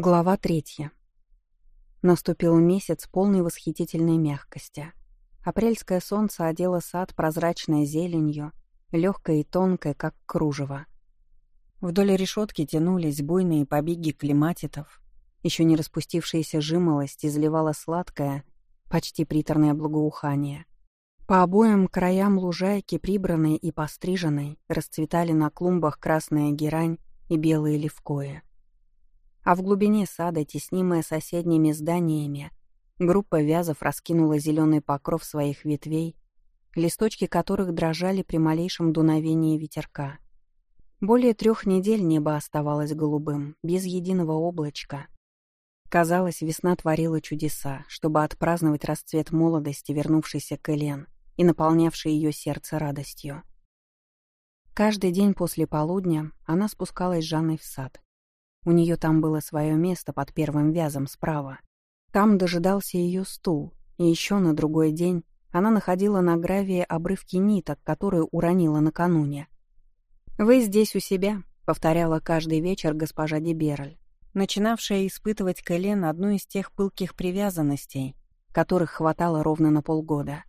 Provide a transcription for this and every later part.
Глава третья. Наступил месяц полной восхитительной мягкости. Апрельское солнце одело сад прозрачной зеленью, легкой и тонкой, как кружево. Вдоль решетки тянулись буйные побеги клематитов. Еще не распустившаяся жимолость изливала сладкое, почти приторное благоухание. По обоим краям лужайки, прибранной и постриженной, расцветали на клумбах красная герань и белые левкои а в глубине сада, теснимая соседними зданиями, группа вязов раскинула зеленый покров своих ветвей, листочки которых дрожали при малейшем дуновении ветерка. Более трех недель небо оставалось голубым, без единого облачка. Казалось, весна творила чудеса, чтобы отпраздновать расцвет молодости, вернувшейся к Элен и наполнявшей ее сердце радостью. Каждый день после полудня она спускалась с Жанной в сад. У нее там было свое место под первым вязом справа. Там дожидался ее стул, и еще на другой день она находила на гравии обрывки ниток, которые уронила накануне. «Вы здесь у себя», — повторяла каждый вечер госпожа Деберль, начинавшая испытывать к Элен одну из тех пылких привязанностей, которых хватало ровно на полгода.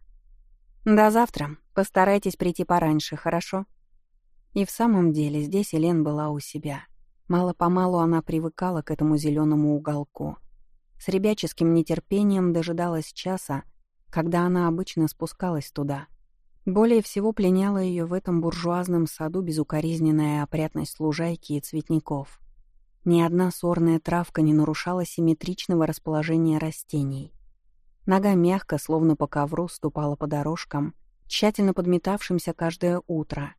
«До завтра. Постарайтесь прийти пораньше, хорошо?» И в самом деле здесь Элен была у себя — Мало-помалу она привыкала к этому зеленому уголку. С ребяческим нетерпением дожидалась часа, когда она обычно спускалась туда. Более всего пленяла ее в этом буржуазном саду безукоризненная опрятность лужайки и цветников. Ни одна сорная травка не нарушала симметричного расположения растений. Нога мягко, словно по ковру, ступала по дорожкам, тщательно подметавшимся каждое утро —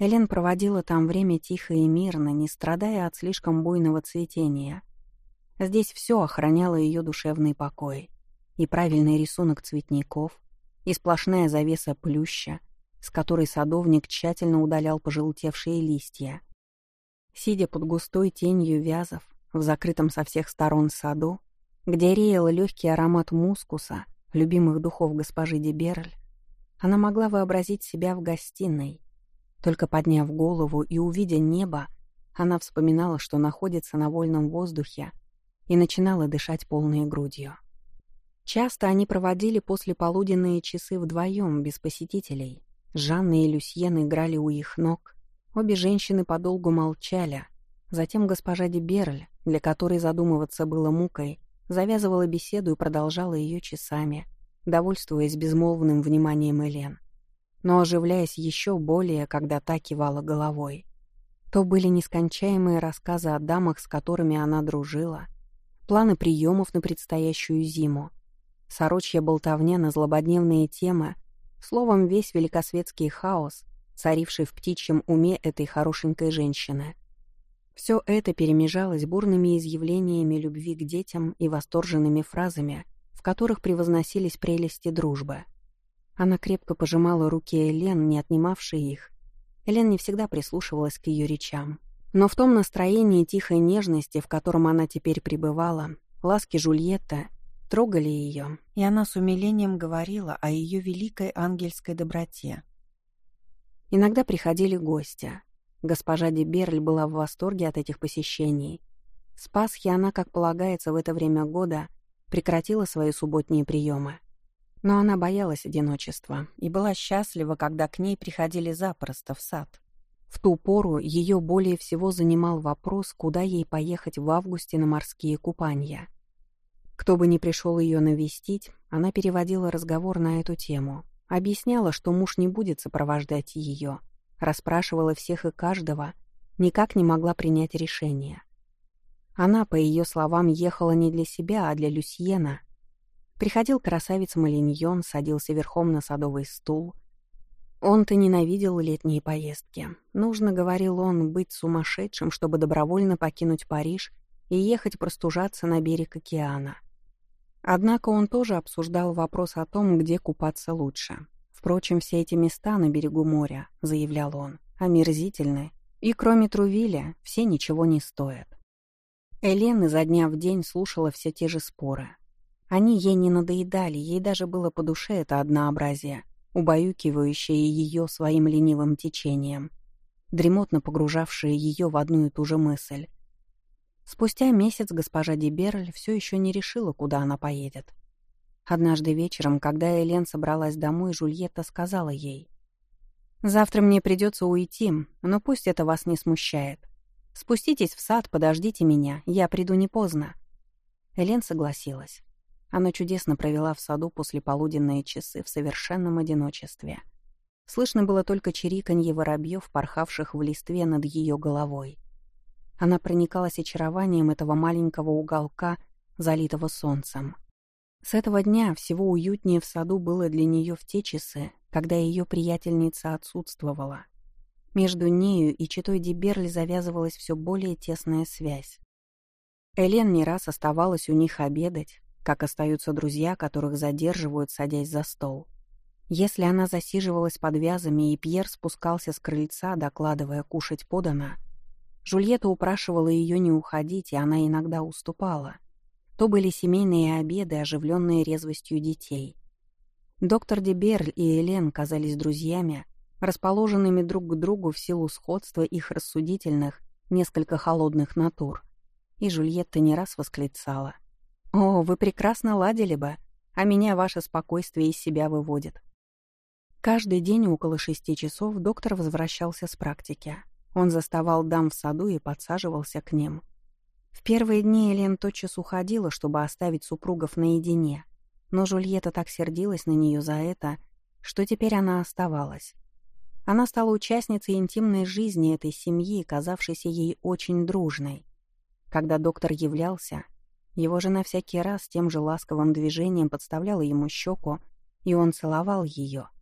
Элен проводила там время тихо и мирно, не страдая от слишком буйного цветения. Здесь все охраняло ее душевный покой. И правильный рисунок цветников, и сплошная завеса плюща, с которой садовник тщательно удалял пожелтевшие листья. Сидя под густой тенью вязов, в закрытом со всех сторон саду, где реял легкий аромат мускуса, любимых духов госпожи Деберль, она могла вообразить себя в гостиной, только подняв голову и увидя небо, она вспоминала, что находится на вольном воздухе, и начинала дышать полной грудью. Часто они проводили послеполуденные часы вдвоем, без посетителей. Жанна и Люсьен играли у их ног. Обе женщины подолгу молчали. Затем госпожа Деберль, для которой задумываться было мукой, завязывала беседу и продолжала ее часами, довольствуясь безмолвным вниманием Элен но оживляясь еще более, когда та кивала головой. То были нескончаемые рассказы о дамах, с которыми она дружила, планы приемов на предстоящую зиму, сорочья болтовня на злободневные темы, словом, весь великосветский хаос, царивший в птичьем уме этой хорошенькой женщины. Все это перемежалось бурными изъявлениями любви к детям и восторженными фразами, в которых превозносились прелести дружбы — она крепко пожимала руки Элен, не отнимавшей их. Элен не всегда прислушивалась к ее речам. Но в том настроении тихой нежности, в котором она теперь пребывала, ласки Жульетта трогали ее, и она с умилением говорила о ее великой ангельской доброте. Иногда приходили гости. Госпожа Деберль была в восторге от этих посещений. С Пасхи она, как полагается в это время года, прекратила свои субботние приемы. Но она боялась одиночества и была счастлива, когда к ней приходили запросто в сад. В ту пору ее более всего занимал вопрос, куда ей поехать в августе на морские купания. Кто бы ни пришел ее навестить, она переводила разговор на эту тему, объясняла, что муж не будет сопровождать ее, расспрашивала всех и каждого, никак не могла принять решение. Она, по ее словам, ехала не для себя, а для Люсьена — Приходил красавец Малиньон, садился верхом на садовый стул. Он-то ненавидел летние поездки. Нужно, говорил он, быть сумасшедшим, чтобы добровольно покинуть Париж и ехать простужаться на берег океана. Однако он тоже обсуждал вопрос о том, где купаться лучше. Впрочем, все эти места на берегу моря, заявлял он, омерзительны, и кроме Трувиля все ничего не стоят. Элен изо дня в день слушала все те же споры, они ей не надоедали, ей даже было по душе это однообразие, убаюкивающее ее своим ленивым течением, дремотно погружавшее ее в одну и ту же мысль. Спустя месяц госпожа Деберль все еще не решила, куда она поедет. Однажды вечером, когда Элен собралась домой, Жульетта сказала ей. «Завтра мне придется уйти, но пусть это вас не смущает. Спуститесь в сад, подождите меня, я приду не поздно». Элен согласилась. Она чудесно провела в саду после полуденные часы в совершенном одиночестве. Слышно было только чириканье воробьев, порхавших в листве над ее головой. Она проникалась очарованием этого маленького уголка, залитого солнцем. С этого дня всего уютнее в саду было для нее в те часы, когда ее приятельница отсутствовала. Между нею и читой Деберли завязывалась все более тесная связь. Элен не раз оставалась у них обедать, как остаются друзья, которых задерживают, садясь за стол. Если она засиживалась под вязами, и Пьер спускался с крыльца, докладывая «кушать подано», Жульетта упрашивала ее не уходить, и она иногда уступала. То были семейные обеды, оживленные резвостью детей. Доктор Деберль и Элен казались друзьями, расположенными друг к другу в силу сходства их рассудительных, несколько холодных натур. И Жульетта не раз восклицала. «О, вы прекрасно ладили бы, а меня ваше спокойствие из себя выводит». Каждый день около шести часов доктор возвращался с практики. Он заставал дам в саду и подсаживался к ним. В первые дни Элен тотчас уходила, чтобы оставить супругов наедине, но Жульетта так сердилась на нее за это, что теперь она оставалась. Она стала участницей интимной жизни этой семьи, казавшейся ей очень дружной. Когда доктор являлся, его жена всякий раз тем же ласковым движением подставляла ему щеку, и он целовал ее —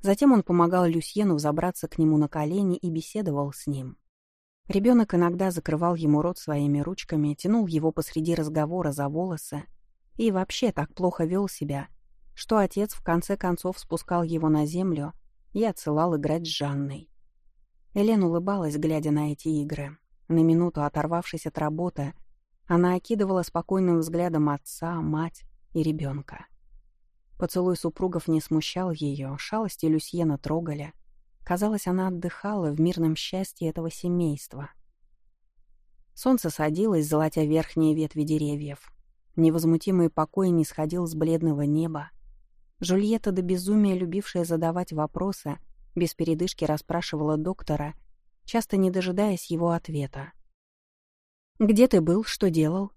Затем он помогал Люсьену взобраться к нему на колени и беседовал с ним. Ребенок иногда закрывал ему рот своими ручками, тянул его посреди разговора за волосы и вообще так плохо вел себя, что отец в конце концов спускал его на землю и отсылал играть с Жанной. Элен улыбалась, глядя на эти игры. На минуту оторвавшись от работы, она окидывала спокойным взглядом отца, мать и ребенка. Поцелуй супругов не смущал ее, шалости Люсьена трогали. Казалось, она отдыхала в мирном счастье этого семейства. Солнце садилось, золотя верхние ветви деревьев. Невозмутимый покой не сходил с бледного неба. Жульетта до безумия, любившая задавать вопросы, без передышки расспрашивала доктора, часто не дожидаясь его ответа. «Где ты был? Что делал?»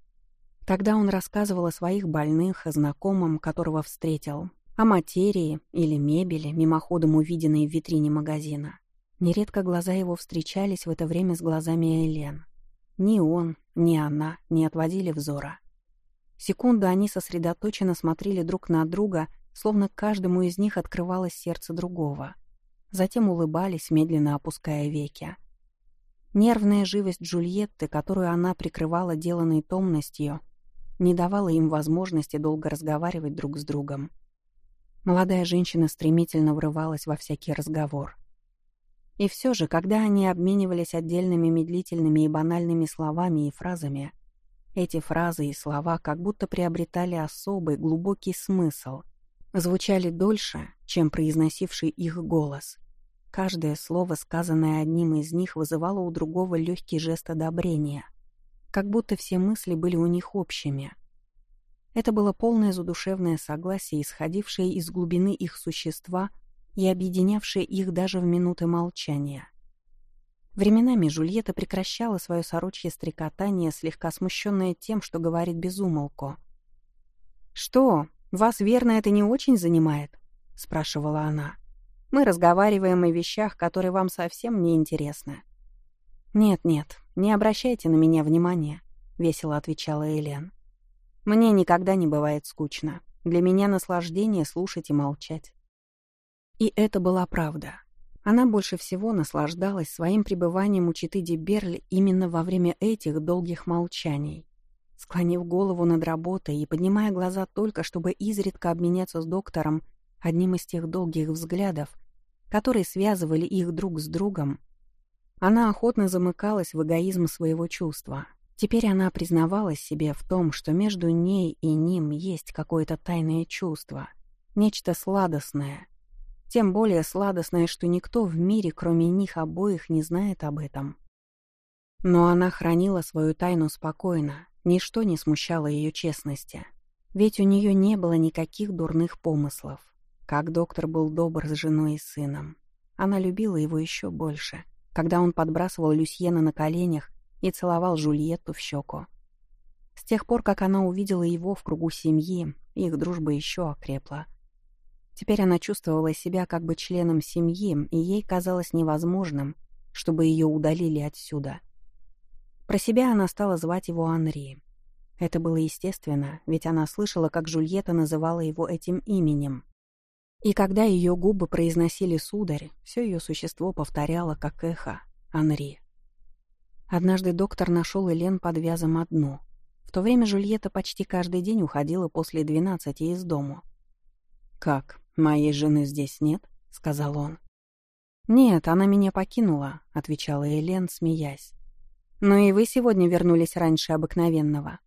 Тогда он рассказывал о своих больных, о знакомом, которого встретил, о материи или мебели, мимоходом увиденной в витрине магазина. Нередко глаза его встречались в это время с глазами Элен. Ни он, ни она не отводили взора. Секунду они сосредоточенно смотрели друг на друга, словно каждому из них открывалось сердце другого. Затем улыбались, медленно опуская веки. Нервная живость Джульетты, которую она прикрывала деланной томностью, не давала им возможности долго разговаривать друг с другом. Молодая женщина стремительно врывалась во всякий разговор. И все же, когда они обменивались отдельными медлительными и банальными словами и фразами, эти фразы и слова как будто приобретали особый, глубокий смысл, звучали дольше, чем произносивший их голос. Каждое слово, сказанное одним из них, вызывало у другого легкий жест одобрения — как будто все мысли были у них общими. Это было полное задушевное согласие, исходившее из глубины их существа и объединявшее их даже в минуты молчания. Временами Жульетта прекращала свое сорочье стрекотание, слегка смущенная тем, что говорит безумолку. «Что, вас, верно, это не очень занимает?» — спрашивала она. «Мы разговариваем о вещах, которые вам совсем не интересны». «Нет-нет, не обращайте на меня внимания», — весело отвечала Элен. «Мне никогда не бывает скучно. Для меня наслаждение слушать и молчать». И это была правда. Она больше всего наслаждалась своим пребыванием у Читы Деберль именно во время этих долгих молчаний. Склонив голову над работой и поднимая глаза только, чтобы изредка обменяться с доктором одним из тех долгих взглядов, которые связывали их друг с другом, она охотно замыкалась в эгоизм своего чувства. Теперь она признавалась себе в том, что между ней и ним есть какое-то тайное чувство, нечто сладостное. Тем более сладостное, что никто в мире, кроме них обоих, не знает об этом. Но она хранила свою тайну спокойно, ничто не смущало ее честности. Ведь у нее не было никаких дурных помыслов. Как доктор был добр с женой и сыном. Она любила его еще больше, когда он подбрасывал Люсьена на коленях и целовал Жульетту в щеку. С тех пор, как она увидела его в кругу семьи, их дружба еще окрепла. Теперь она чувствовала себя как бы членом семьи, и ей казалось невозможным, чтобы ее удалили отсюда. Про себя она стала звать его Анри. Это было естественно, ведь она слышала, как Жульетта называла его этим именем. И когда ее губы произносили «сударь», все ее существо повторяло, как эхо, «Анри». Однажды доктор нашел Элен под вязом одну. В то время Жульетта почти каждый день уходила после двенадцати из дому. «Как, моей жены здесь нет?» — сказал он. «Нет, она меня покинула», — отвечала Элен, смеясь. «Но и вы сегодня вернулись раньше обыкновенного».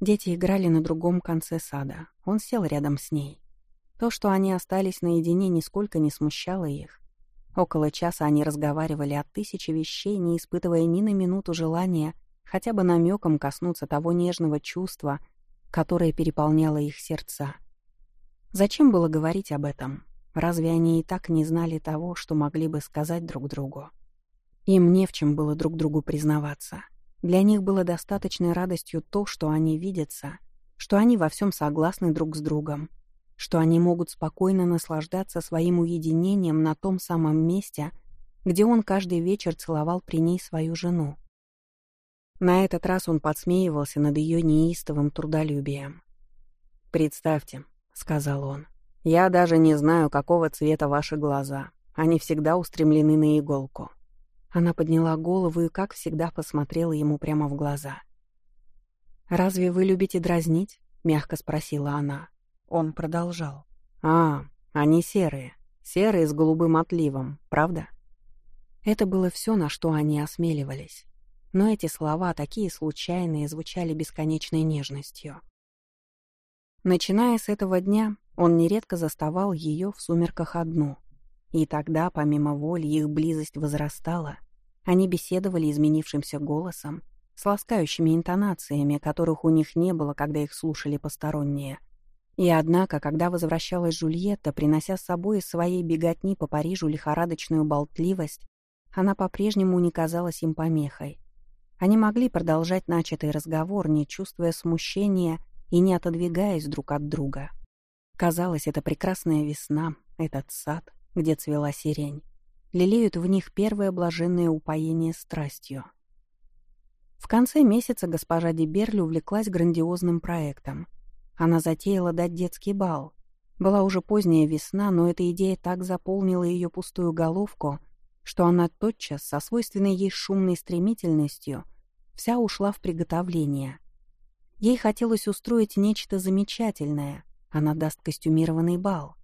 Дети играли на другом конце сада. Он сел рядом с ней. То, что они остались наедине, нисколько не смущало их. Около часа они разговаривали о тысяче вещей, не испытывая ни на минуту желания хотя бы намеком коснуться того нежного чувства, которое переполняло их сердца. Зачем было говорить об этом? Разве они и так не знали того, что могли бы сказать друг другу? Им не в чем было друг другу признаваться. Для них было достаточной радостью то, что они видятся, что они во всем согласны друг с другом, что они могут спокойно наслаждаться своим уединением на том самом месте, где он каждый вечер целовал при ней свою жену. На этот раз он подсмеивался над ее неистовым трудолюбием. «Представьте», — сказал он, — «я даже не знаю, какого цвета ваши глаза. Они всегда устремлены на иголку». Она подняла голову и, как всегда, посмотрела ему прямо в глаза. «Разве вы любите дразнить?» — мягко спросила она. Он продолжал. «А, они серые. Серые с голубым отливом, правда?» Это было все, на что они осмеливались. Но эти слова, такие случайные, звучали бесконечной нежностью. Начиная с этого дня, он нередко заставал ее в сумерках одну. И тогда, помимо воли, их близость возрастала. Они беседовали изменившимся голосом, с ласкающими интонациями, которых у них не было, когда их слушали посторонние. И однако, когда возвращалась Жульетта, принося с собой из своей беготни по Парижу лихорадочную болтливость, она по-прежнему не казалась им помехой. Они могли продолжать начатый разговор, не чувствуя смущения и не отодвигаясь друг от друга. Казалось, это прекрасная весна, этот сад, где цвела сирень, лелеют в них первое блаженное упоение страстью. В конце месяца госпожа Деберль увлеклась грандиозным проектом. Она затеяла дать детский бал. Была уже поздняя весна, но эта идея так заполнила ее пустую головку, что она тотчас, со свойственной ей шумной стремительностью, вся ушла в приготовление. Ей хотелось устроить нечто замечательное. Она даст костюмированный бал.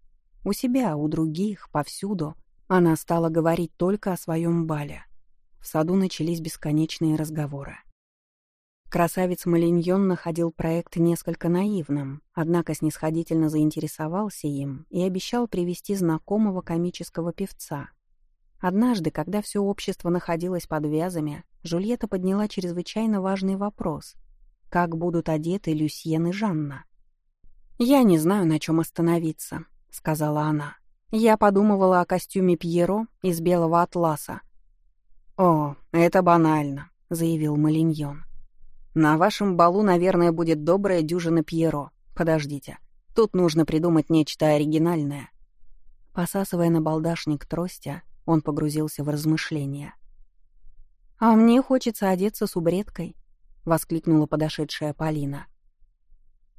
У себя, у других, повсюду. Она стала говорить только о своем бале. В саду начались бесконечные разговоры. Красавец Малиньон находил проект несколько наивным, однако снисходительно заинтересовался им и обещал привести знакомого комического певца. Однажды, когда все общество находилось под вязами, Жульетта подняла чрезвычайно важный вопрос. Как будут одеты Люсьен и Жанна? «Я не знаю, на чем остановиться», — сказала она. «Я подумывала о костюме Пьеро из белого атласа». «О, это банально», — заявил Малиньон. На вашем балу, наверное, будет добрая дюжина Пьеро. Подождите. Тут нужно придумать нечто оригинальное». Посасывая на балдашник тростя, он погрузился в размышления. «А мне хочется одеться с убредкой», — воскликнула подошедшая Полина.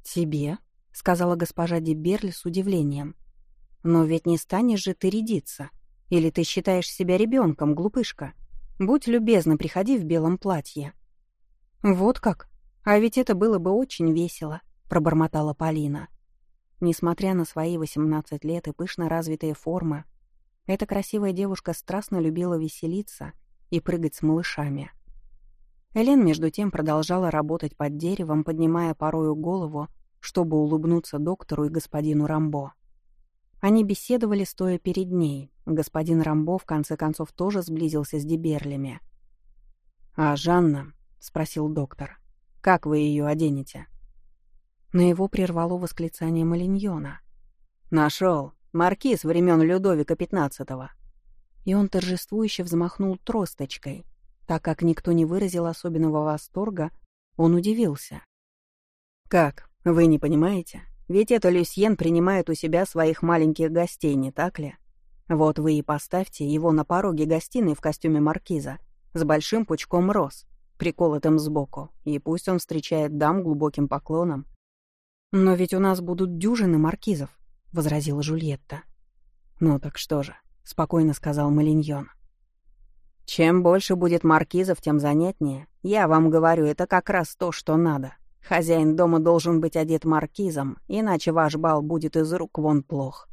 «Тебе?» — сказала госпожа Деберль с удивлением. «Но ведь не станешь же ты рядиться. Или ты считаешь себя ребенком, глупышка? Будь любезна, приходи в белом платье». «Вот как? А ведь это было бы очень весело», — пробормотала Полина. Несмотря на свои 18 лет и пышно развитые формы, эта красивая девушка страстно любила веселиться и прыгать с малышами. Элен, между тем, продолжала работать под деревом, поднимая порою голову, чтобы улыбнуться доктору и господину Рамбо. Они беседовали, стоя перед ней. Господин Рамбо, в конце концов, тоже сблизился с Деберлями — «А Жанна?» — спросил доктор. «Как вы ее оденете?» На его прервало восклицание Малиньона. «Нашел! Маркиз времен Людовика XV!» И он торжествующе взмахнул тросточкой. Так как никто не выразил особенного восторга, он удивился. «Как? Вы не понимаете? Ведь это Люсьен принимает у себя своих маленьких гостей, не так ли? Вот вы и поставьте его на пороге гостиной в костюме маркиза с большим пучком роз, приколотым сбоку, и пусть он встречает дам глубоким поклоном. «Но ведь у нас будут дюжины маркизов», — возразила Жульетта. «Ну так что же», — спокойно сказал Малиньон. «Чем больше будет маркизов, тем занятнее. Я вам говорю, это как раз то, что надо. Хозяин дома должен быть одет маркизом, иначе ваш бал будет из рук вон плох».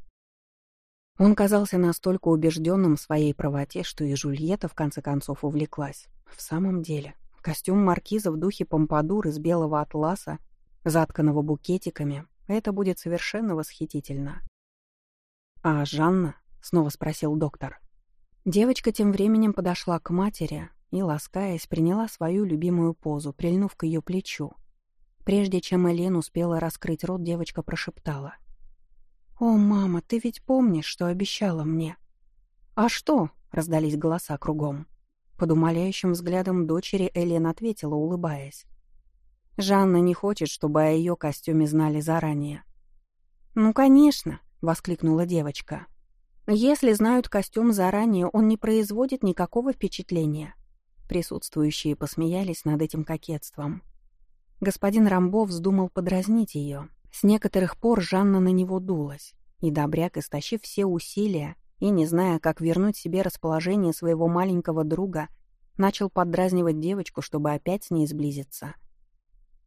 Он казался настолько убежденным в своей правоте, что и Жульетта в конце концов увлеклась. В самом деле, костюм маркиза в духе помпадур из белого атласа, затканного букетиками, это будет совершенно восхитительно. «А Жанна?» — снова спросил доктор. Девочка тем временем подошла к матери и, ласкаясь, приняла свою любимую позу, прильнув к ее плечу. Прежде чем Элен успела раскрыть рот, девочка прошептала. «О, мама, ты ведь помнишь, что обещала мне?» «А что?» — раздались голоса кругом. Под умоляющим взглядом дочери Элен ответила, улыбаясь. «Жанна не хочет, чтобы о ее костюме знали заранее». «Ну, конечно!» — воскликнула девочка. «Если знают костюм заранее, он не производит никакого впечатления». Присутствующие посмеялись над этим кокетством. Господин Рамбо вздумал подразнить ее, с некоторых пор Жанна на него дулась, и Добряк, истощив все усилия и не зная, как вернуть себе расположение своего маленького друга, начал поддразнивать девочку, чтобы опять с ней сблизиться.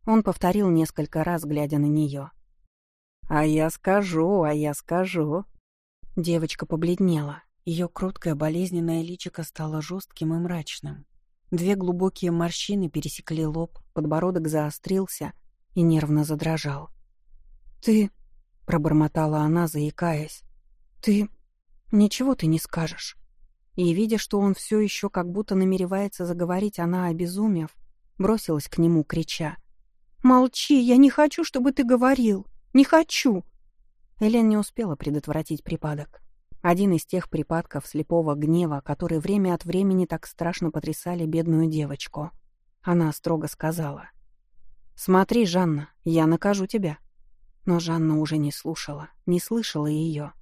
Он повторил несколько раз, глядя на нее. «А я скажу, а я скажу». Девочка побледнела. Ее кроткое болезненное личико стало жестким и мрачным. Две глубокие морщины пересекли лоб, подбородок заострился и нервно задрожал. «Ты...» — пробормотала она, заикаясь. «Ты... ничего ты не скажешь». И, видя, что он все еще как будто намеревается заговорить, она, обезумев, бросилась к нему, крича. «Молчи, я не хочу, чтобы ты говорил! Не хочу!» Элен не успела предотвратить припадок. Один из тех припадков слепого гнева, которые время от времени так страшно потрясали бедную девочку. Она строго сказала. «Смотри, Жанна, я накажу тебя. Но Жанна уже не слушала, не слышала ее.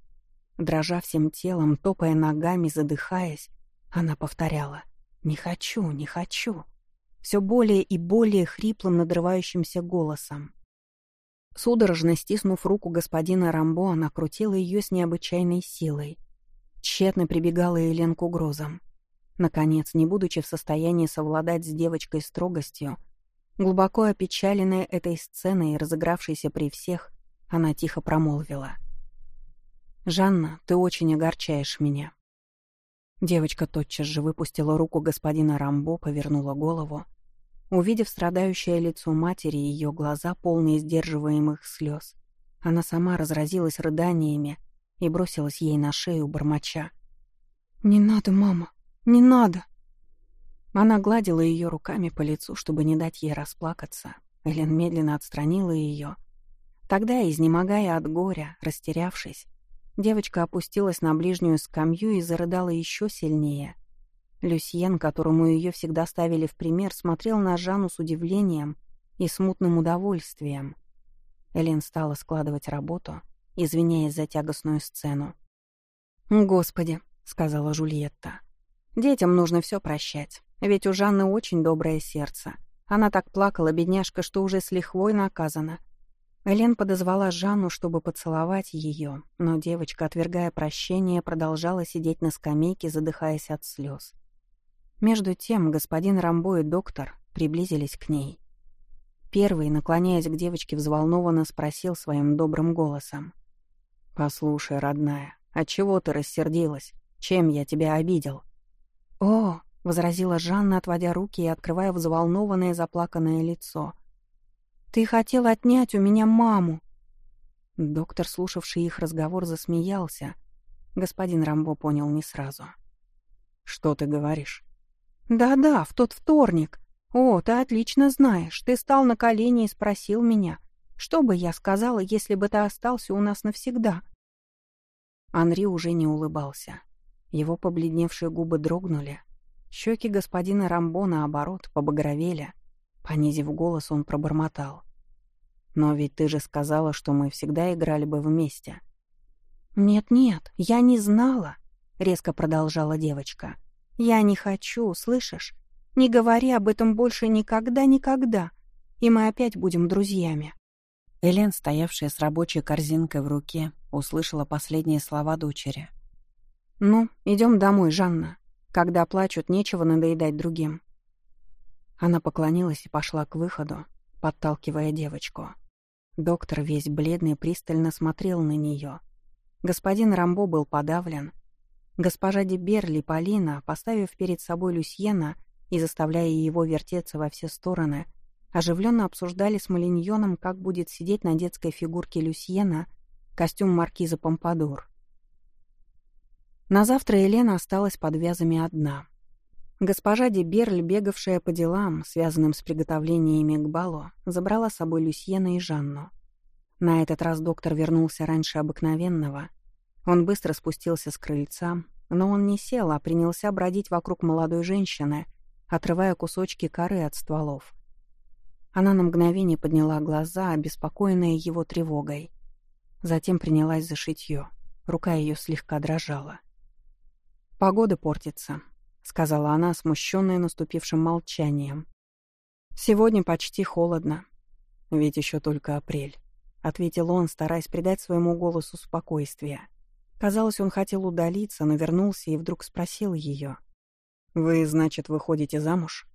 Дрожа всем телом, топая ногами, задыхаясь, она повторяла «Не хочу, не хочу», все более и более хриплым, надрывающимся голосом. Судорожно стиснув руку господина Рамбо, она крутила ее с необычайной силой. Тщетно прибегала Елен к угрозам. Наконец, не будучи в состоянии совладать с девочкой строгостью, глубоко опечаленная этой сценой, разыгравшейся при всех, она тихо промолвила. «Жанна, ты очень огорчаешь меня». Девочка тотчас же выпустила руку господина Рамбо, повернула голову. Увидев страдающее лицо матери и ее глаза, полные сдерживаемых слез, она сама разразилась рыданиями и бросилась ей на шею, бормоча. «Не надо, мама, не надо!» Она гладила ее руками по лицу, чтобы не дать ей расплакаться. Элен медленно отстранила ее Тогда, изнемогая от горя, растерявшись, девочка опустилась на ближнюю скамью и зарыдала еще сильнее. Люсьен, которому ее всегда ставили в пример, смотрел на Жанну с удивлением и смутным удовольствием. Элен стала складывать работу, извиняясь за тягостную сцену. «Господи», — сказала Жульетта, — «детям нужно все прощать, ведь у Жанны очень доброе сердце. Она так плакала, бедняжка, что уже с лихвой наказана, Элен подозвала Жанну, чтобы поцеловать ее, но девочка, отвергая прощение, продолжала сидеть на скамейке, задыхаясь от слез. Между тем господин Рамбо и доктор приблизились к ней. Первый, наклоняясь к девочке, взволнованно спросил своим добрым голосом. «Послушай, родная, отчего ты рассердилась? Чем я тебя обидел?» «О!» — возразила Жанна, отводя руки и открывая взволнованное заплаканное лицо — ты хотел отнять у меня маму!» Доктор, слушавший их разговор, засмеялся. Господин Рамбо понял не сразу. «Что ты говоришь?» «Да-да, в тот вторник. О, ты отлично знаешь. Ты стал на колени и спросил меня, что бы я сказала, если бы ты остался у нас навсегда?» Анри уже не улыбался. Его побледневшие губы дрогнули. Щеки господина Рамбо, наоборот, побагровели. Понизив голос, он пробормотал. «Но ведь ты же сказала, что мы всегда играли бы вместе». «Нет-нет, я не знала», — резко продолжала девочка. «Я не хочу, слышишь? Не говори об этом больше никогда-никогда, и мы опять будем друзьями». Элен, стоявшая с рабочей корзинкой в руке, услышала последние слова дочери. «Ну, идем домой, Жанна. Когда плачут, нечего надоедать другим». Она поклонилась и пошла к выходу, подталкивая девочку. Доктор, весь бледный, пристально смотрел на нее. Господин Рамбо был подавлен. Госпожа Деберли Полина, поставив перед собой Люсьена и заставляя его вертеться во все стороны, оживленно обсуждали с Малиньоном, как будет сидеть на детской фигурке Люсьена костюм маркиза Помпадур. На завтра Елена осталась под вязами одна. Госпожа Деберль, бегавшая по делам, связанным с приготовлениями к балу, забрала с собой Люсьена и Жанну. На этот раз доктор вернулся раньше обыкновенного. Он быстро спустился с крыльца, но он не сел, а принялся бродить вокруг молодой женщины, отрывая кусочки коры от стволов. Она на мгновение подняла глаза, обеспокоенная его тревогой. Затем принялась за шитье. Рука ее слегка дрожала. «Погода портится», — сказала она, смущенная наступившим молчанием. «Сегодня почти холодно. Ведь еще только апрель», — ответил он, стараясь придать своему голосу спокойствие. Казалось, он хотел удалиться, но вернулся и вдруг спросил ее. «Вы, значит, выходите замуж?»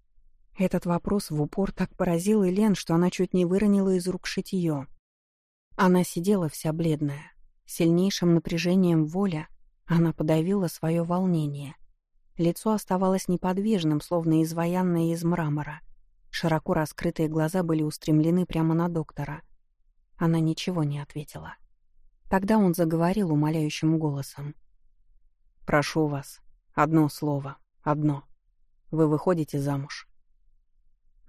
Этот вопрос в упор так поразил Элен, что она чуть не выронила из рук шитье. Она сидела вся бледная. Сильнейшим напряжением воля она подавила свое волнение. Лицо оставалось неподвижным, словно изваянное из мрамора. Широко раскрытые глаза были устремлены прямо на доктора. Она ничего не ответила. Тогда он заговорил умоляющим голосом. «Прошу вас, одно слово, одно. Вы выходите замуж?»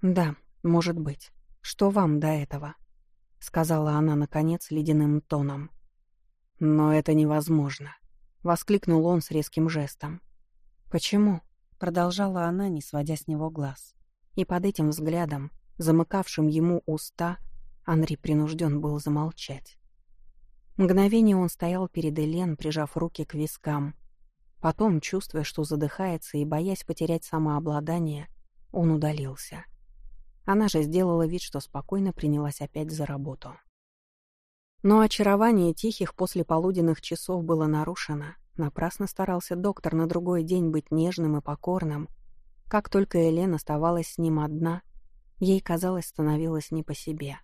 «Да, может быть. Что вам до этого?» — сказала она, наконец, ледяным тоном. «Но это невозможно», — воскликнул он с резким жестом. «Почему?» — продолжала она, не сводя с него глаз. И под этим взглядом, замыкавшим ему уста, Анри принужден был замолчать. Мгновение он стоял перед Элен, прижав руки к вискам. Потом, чувствуя, что задыхается и боясь потерять самообладание, он удалился. Она же сделала вид, что спокойно принялась опять за работу. Но очарование тихих послеполуденных часов было нарушено. Напрасно старался доктор на другой день быть нежным и покорным. Как только Элен оставалась с ним одна, ей, казалось, становилось не по себе.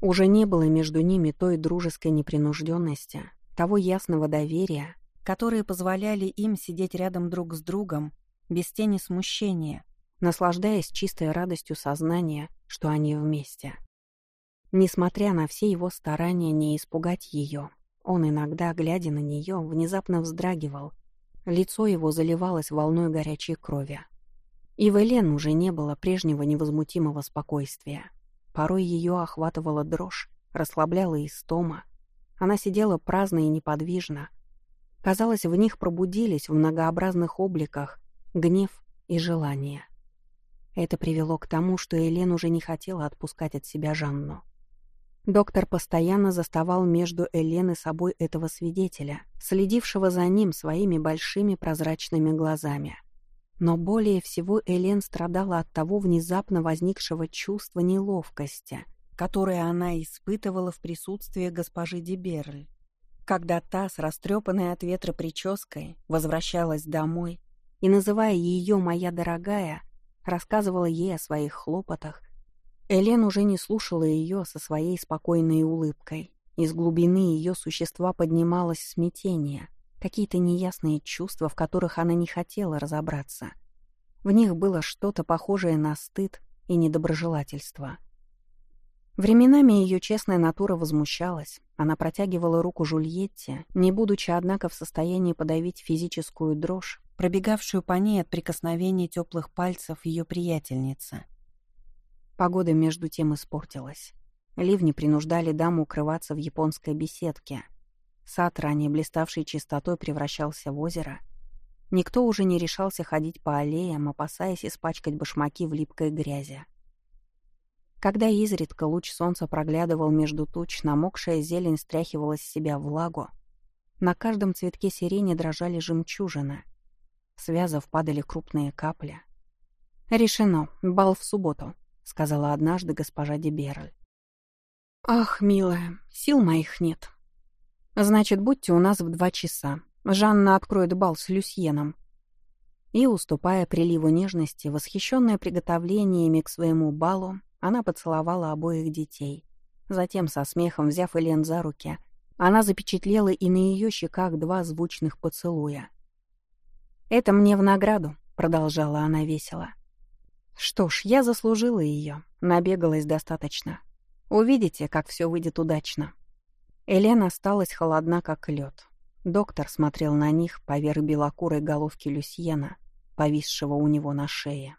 Уже не было между ними той дружеской непринужденности, того ясного доверия, которые позволяли им сидеть рядом друг с другом, без тени смущения, наслаждаясь чистой радостью сознания, что они вместе. Несмотря на все его старания не испугать ее, он иногда, глядя на нее, внезапно вздрагивал. Лицо его заливалось волной горячей крови. И в Элен уже не было прежнего невозмутимого спокойствия. Порой ее охватывала дрожь, расслабляла истома. Она сидела праздно и неподвижно. Казалось, в них пробудились в многообразных обликах гнев и желание. Это привело к тому, что Элен уже не хотела отпускать от себя Жанну. Доктор постоянно заставал между Элен и собой этого свидетеля, следившего за ним своими большими прозрачными глазами. Но более всего Элен страдала от того внезапно возникшего чувства неловкости, которое она испытывала в присутствии госпожи Деберль. Когда та с растрепанной от ветра прической возвращалась домой и, называя ее «моя дорогая», рассказывала ей о своих хлопотах. Элен уже не слушала ее со своей спокойной улыбкой. Из глубины ее существа поднималось смятение, какие-то неясные чувства, в которых она не хотела разобраться. В них было что-то похожее на стыд и недоброжелательство. Временами ее честная натура возмущалась. Она протягивала руку Жульетте, не будучи, однако, в состоянии подавить физическую дрожь, пробегавшую по ней от прикосновения теплых пальцев ее приятельницы. Погода между тем испортилась. Ливни принуждали даму укрываться в японской беседке. Сад, ранее блиставший чистотой, превращался в озеро. Никто уже не решался ходить по аллеям, опасаясь испачкать башмаки в липкой грязи. Когда изредка луч солнца проглядывал между туч, намокшая зелень стряхивала с себя влагу. На каждом цветке сирени дрожали жемчужины. С вязов падали крупные капли. «Решено. Бал в субботу», — сказала однажды госпожа Деберль. «Ах, милая, сил моих нет. Значит, будьте у нас в два часа. Жанна откроет бал с Люсьеном». И, уступая приливу нежности, восхищенная приготовлениями к своему балу, она поцеловала обоих детей. Затем, со смехом взяв Элен за руки, она запечатлела и на ее щеках два звучных поцелуя. «Это мне в награду», — продолжала она весело. «Что ж, я заслужила ее, набегалась достаточно. Увидите, как все выйдет удачно». Элен осталась холодна, как лед. Доктор смотрел на них поверх белокурой головки Люсьена, повисшего у него на шее.